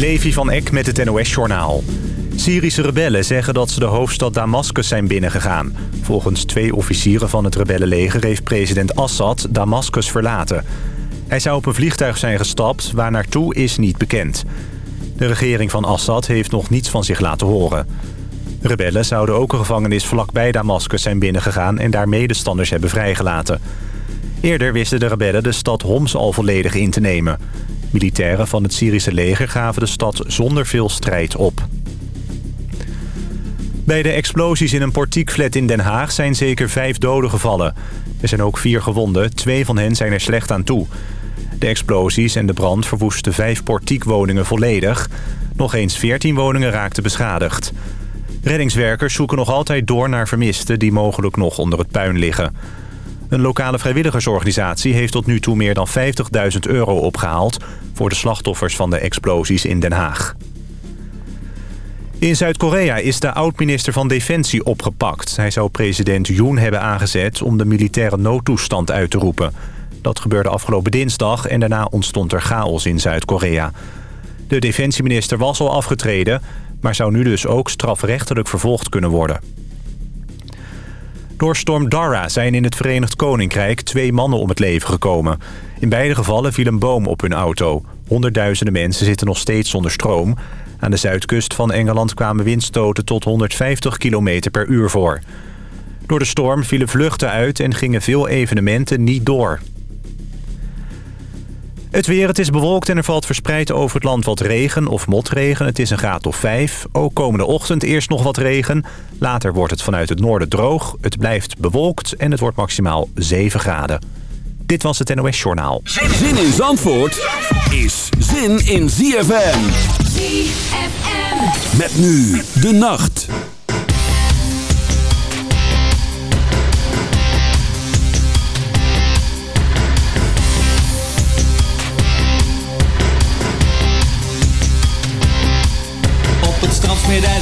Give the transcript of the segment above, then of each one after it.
Levi van Eck met het NOS-journaal. Syrische rebellen zeggen dat ze de hoofdstad Damascus zijn binnengegaan. Volgens twee officieren van het rebellenleger heeft president Assad Damascus verlaten. Hij zou op een vliegtuig zijn gestapt, waar naartoe is niet bekend. De regering van Assad heeft nog niets van zich laten horen. Rebellen zouden ook een gevangenis vlakbij Damascus zijn binnengegaan... en daar medestanders hebben vrijgelaten. Eerder wisten de rebellen de stad Homs al volledig in te nemen. Militairen van het Syrische leger gaven de stad zonder veel strijd op. Bij de explosies in een portiekflat in Den Haag zijn zeker vijf doden gevallen. Er zijn ook vier gewonden, twee van hen zijn er slecht aan toe. De explosies en de brand verwoesten vijf portiekwoningen volledig. Nog eens veertien woningen raakten beschadigd. Reddingswerkers zoeken nog altijd door naar vermisten die mogelijk nog onder het puin liggen. Een lokale vrijwilligersorganisatie heeft tot nu toe meer dan 50.000 euro opgehaald... voor de slachtoffers van de explosies in Den Haag. In Zuid-Korea is de oud-minister van Defensie opgepakt. Hij zou president Yoon hebben aangezet om de militaire noodtoestand uit te roepen. Dat gebeurde afgelopen dinsdag en daarna ontstond er chaos in Zuid-Korea. De defensieminister was al afgetreden, maar zou nu dus ook strafrechtelijk vervolgd kunnen worden. Door storm Dara zijn in het Verenigd Koninkrijk twee mannen om het leven gekomen. In beide gevallen viel een boom op hun auto. Honderdduizenden mensen zitten nog steeds zonder stroom. Aan de zuidkust van Engeland kwamen windstoten tot 150 km per uur voor. Door de storm vielen vluchten uit en gingen veel evenementen niet door. Het weer, het is bewolkt en er valt verspreid over het land wat regen of motregen. Het is een graad of 5. Ook komende ochtend eerst nog wat regen. Later wordt het vanuit het noorden droog. Het blijft bewolkt en het wordt maximaal 7 graden. Dit was het NOS Journaal. Zin in Zandvoort is zin in ZFM. ZFM. Met nu de nacht.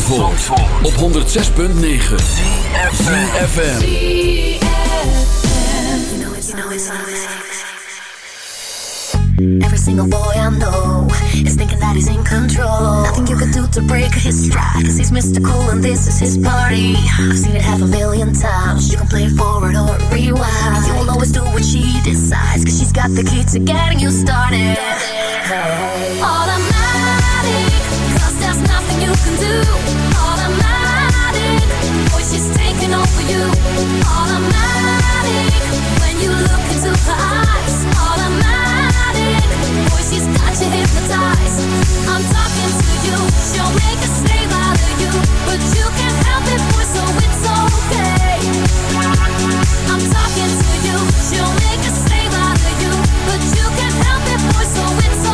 van Zandvoort, op 106.9 CFFM Every single boy I know is thinking that he's in control. Nothing you can do to break his stride Cause he's. Cool and this is his party. I've seen it half a million times. You can play forward or rewind. You will always do what she decides Cause she's got the key to getting you started. Automatic But you can't help it, boy, so it's okay. I'm talking to you, she'll make a stray by to you. But you can help it, boy, so it's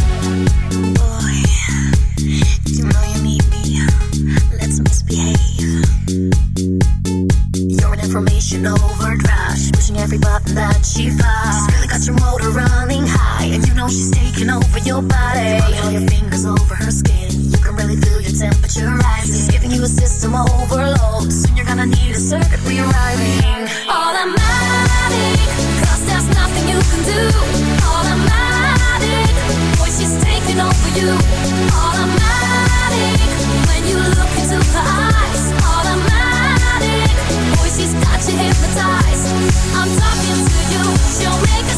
okay she's taking over your body. All your fingers over her skin. You can really feel your temperature rising. She's giving you a system overload. Soon you're gonna need a circuit rewriting. Automatic, cause there's nothing you can do. Automatic, boy, she's taking over you. Automatic, when you look into her eyes. Automatic, boy, she's got you hypnotized. I'm talking to you, she'll make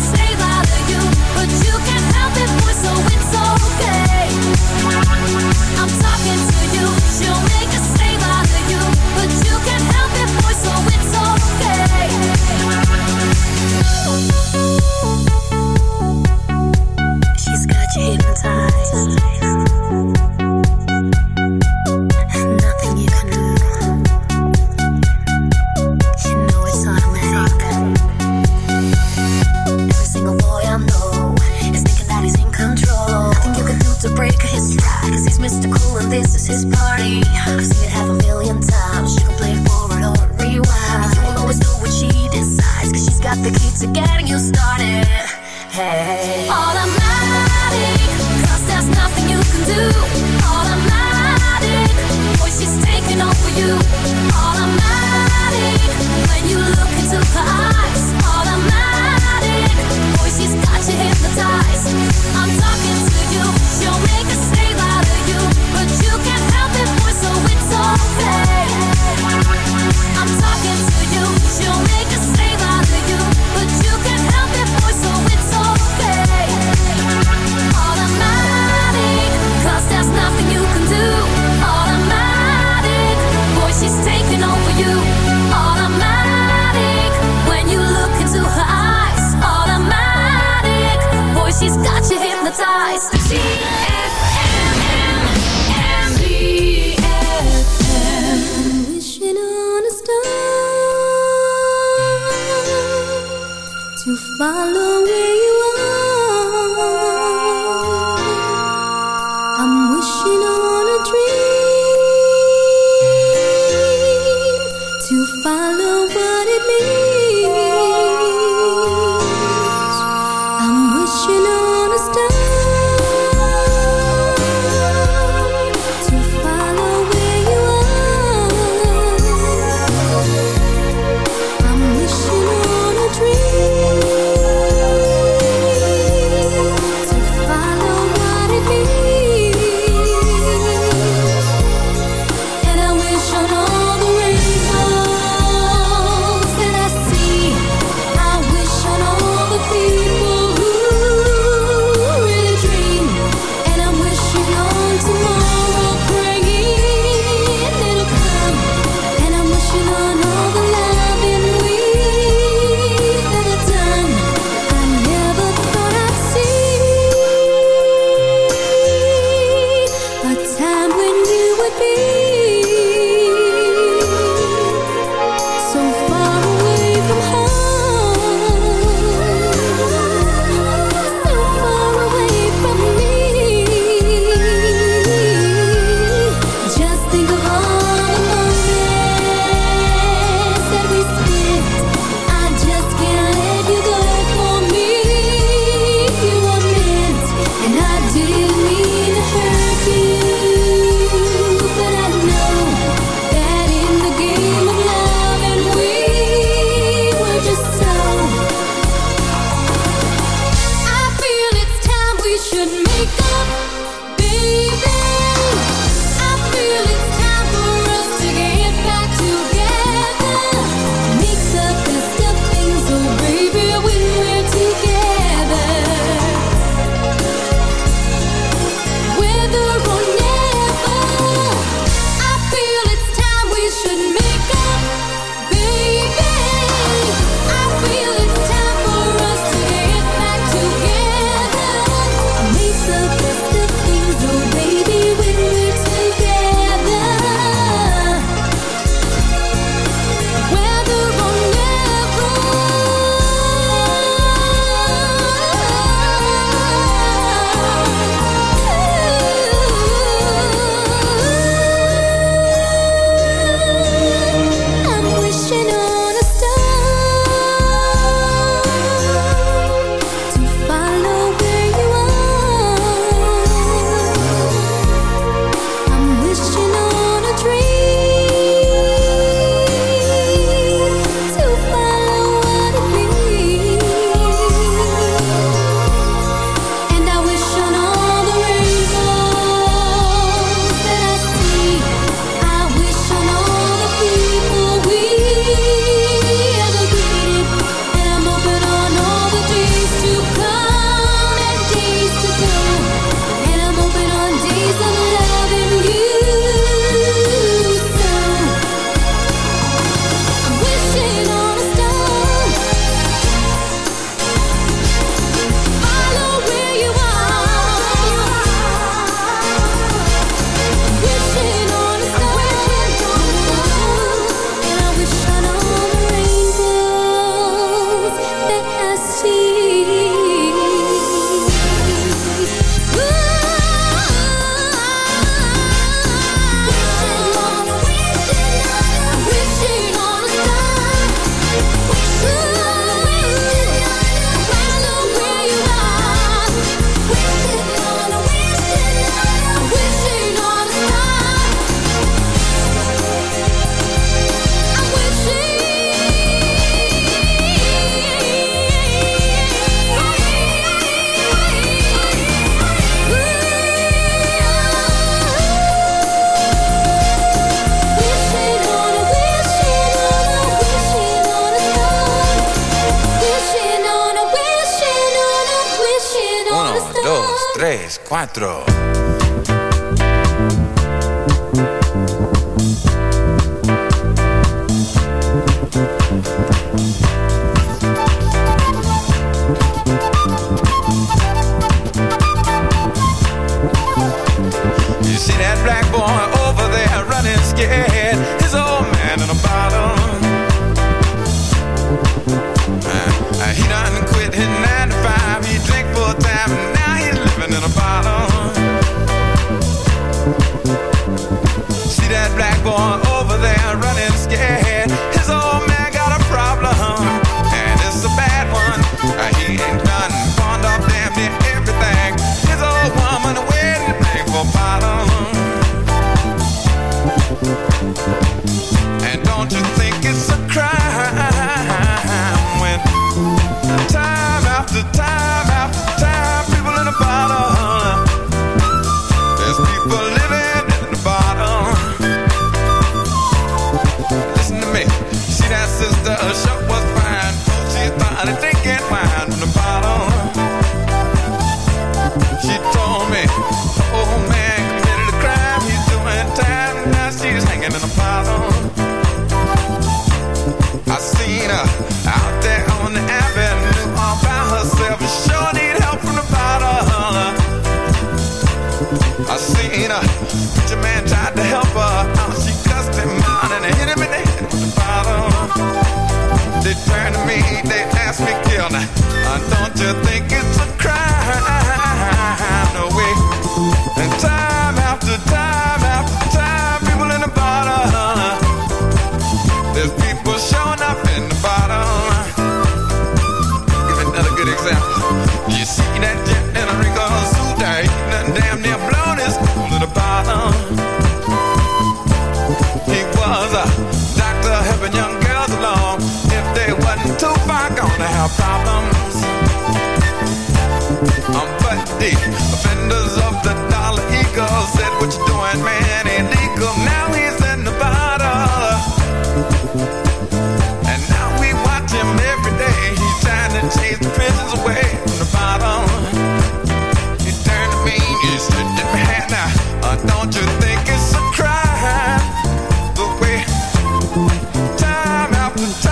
Guten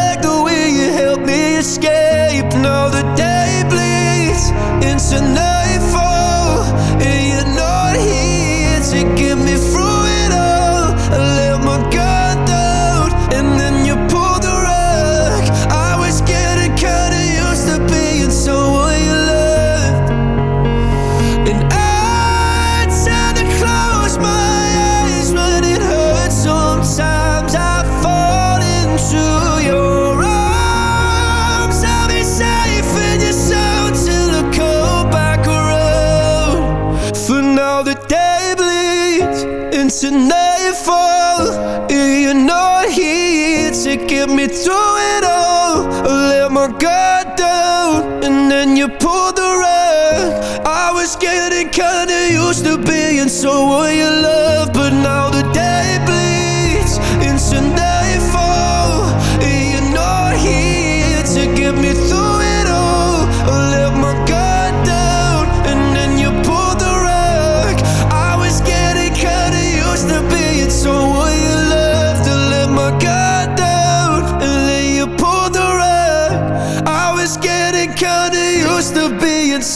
listening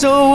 so